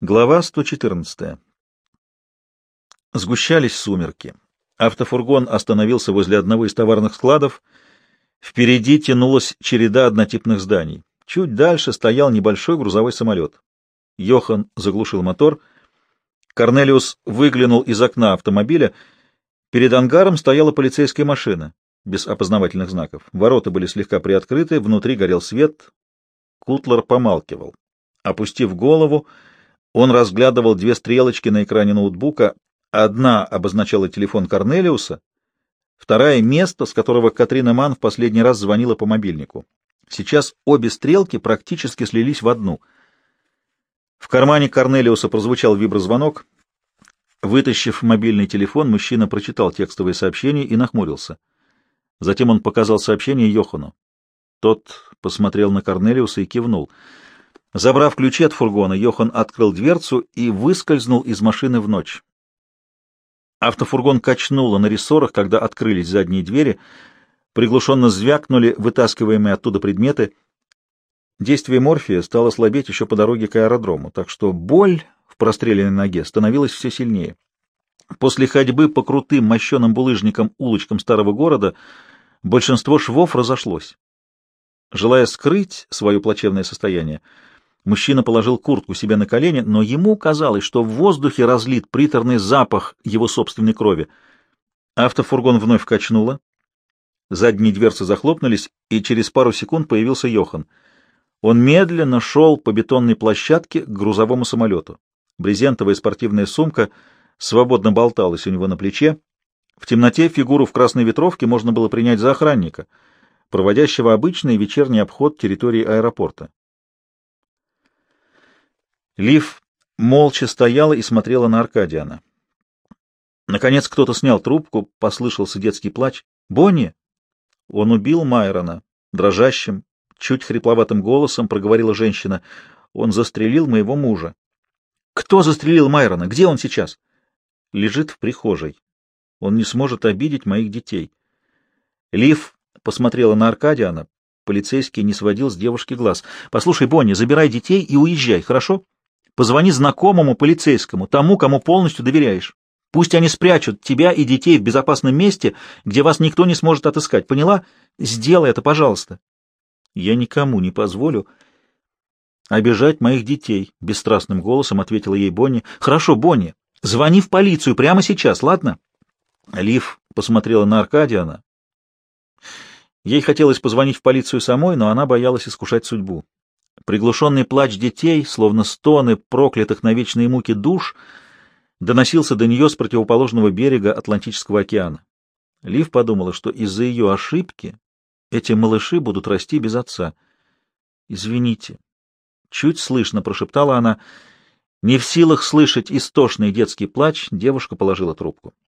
Глава 114. Сгущались сумерки. Автофургон остановился возле одного из товарных складов. Впереди тянулась череда однотипных зданий. Чуть дальше стоял небольшой грузовой самолет. Йохан заглушил мотор. Корнелиус выглянул из окна автомобиля. Перед ангаром стояла полицейская машина, без опознавательных знаков. Ворота были слегка приоткрыты, внутри горел свет. Кутлер помалкивал. Опустив голову, он разглядывал две стрелочки на экране ноутбука. Одна обозначала телефон Корнелиуса, вторая — место, с которого Катрина Ман в последний раз звонила по мобильнику. Сейчас обе стрелки практически слились в одну. В кармане Корнелиуса прозвучал виброзвонок. Вытащив мобильный телефон, мужчина прочитал текстовое сообщение и нахмурился. Затем он показал сообщение Йохану. Тот посмотрел на Корнелиуса и кивнул — Забрав ключи от фургона, Йохан открыл дверцу и выскользнул из машины в ночь. Автофургон качнуло на рессорах, когда открылись задние двери, приглушенно звякнули вытаскиваемые оттуда предметы. Действие морфия стало слабеть еще по дороге к аэродрому, так что боль в простреленной ноге становилась все сильнее. После ходьбы по крутым мощеным булыжникам улочкам старого города большинство швов разошлось. Желая скрыть свое плачевное состояние, Мужчина положил куртку себе на колени, но ему казалось, что в воздухе разлит приторный запах его собственной крови. Автофургон вновь качнуло. Задние дверцы захлопнулись, и через пару секунд появился Йохан. Он медленно шел по бетонной площадке к грузовому самолету. Брезентовая спортивная сумка свободно болталась у него на плече. В темноте фигуру в красной ветровке можно было принять за охранника, проводящего обычный вечерний обход территории аэропорта. Лив молча стояла и смотрела на Аркадиана. Наконец кто-то снял трубку, послышался детский плач. «Бонни!» Он убил Майрона. Дрожащим, чуть хрипловатым голосом проговорила женщина. Он застрелил моего мужа. «Кто застрелил Майрона? Где он сейчас?» «Лежит в прихожей. Он не сможет обидеть моих детей». Лив посмотрела на Аркадиана. Полицейский не сводил с девушки глаз. «Послушай, Бонни, забирай детей и уезжай, хорошо?» Позвони знакомому полицейскому, тому, кому полностью доверяешь. Пусть они спрячут тебя и детей в безопасном месте, где вас никто не сможет отыскать. Поняла? Сделай это, пожалуйста. Я никому не позволю обижать моих детей, — бесстрастным голосом ответила ей Бонни. Хорошо, Бонни, звони в полицию прямо сейчас, ладно? Лив посмотрела на Аркадиана. Ей хотелось позвонить в полицию самой, но она боялась искушать судьбу. Приглушенный плач детей, словно стоны проклятых на вечные муки душ, доносился до нее с противоположного берега Атлантического океана. Лив подумала, что из-за ее ошибки эти малыши будут расти без отца. «Извините». Чуть слышно прошептала она. Не в силах слышать истошный детский плач, девушка положила трубку.